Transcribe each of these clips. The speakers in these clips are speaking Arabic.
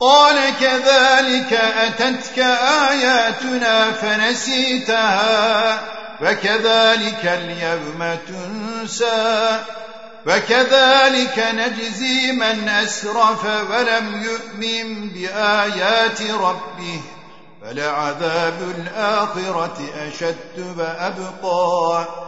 قال كذلك أتتك آياتنا فنسيتها وكذلك اليوم تنسى وكذلك نجزي من أسرف ولم يؤمن بآيات ربه فلعذاب الآخرة أشد وأبقى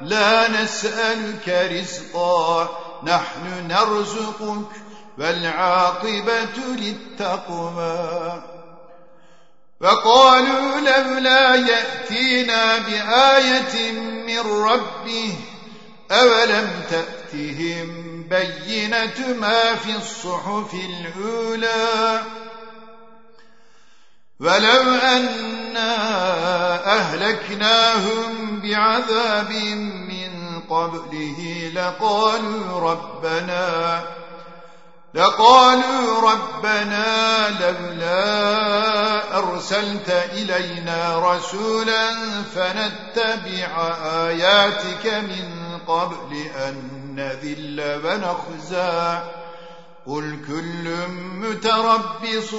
لا نسألك رزقا نحن نرزقك والعاقبة للتقوى. فقالوا لولا يأتينا بآية من ربه أولم تأتهم بينة ما في الصحف الأولى؟ ولو أنا أهلكناهم بعذاب من قبله لقالوا ربنا لقالوا ربنا لولا أرسلت إلينا رسولا فنتبع آياتك من قبل أن نذل ونخزى قل كل متربص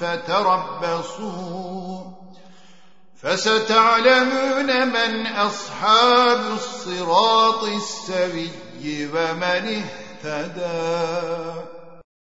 فتربصوا فستعلمون من أصحاب الصراط السوي ومن اهتدى.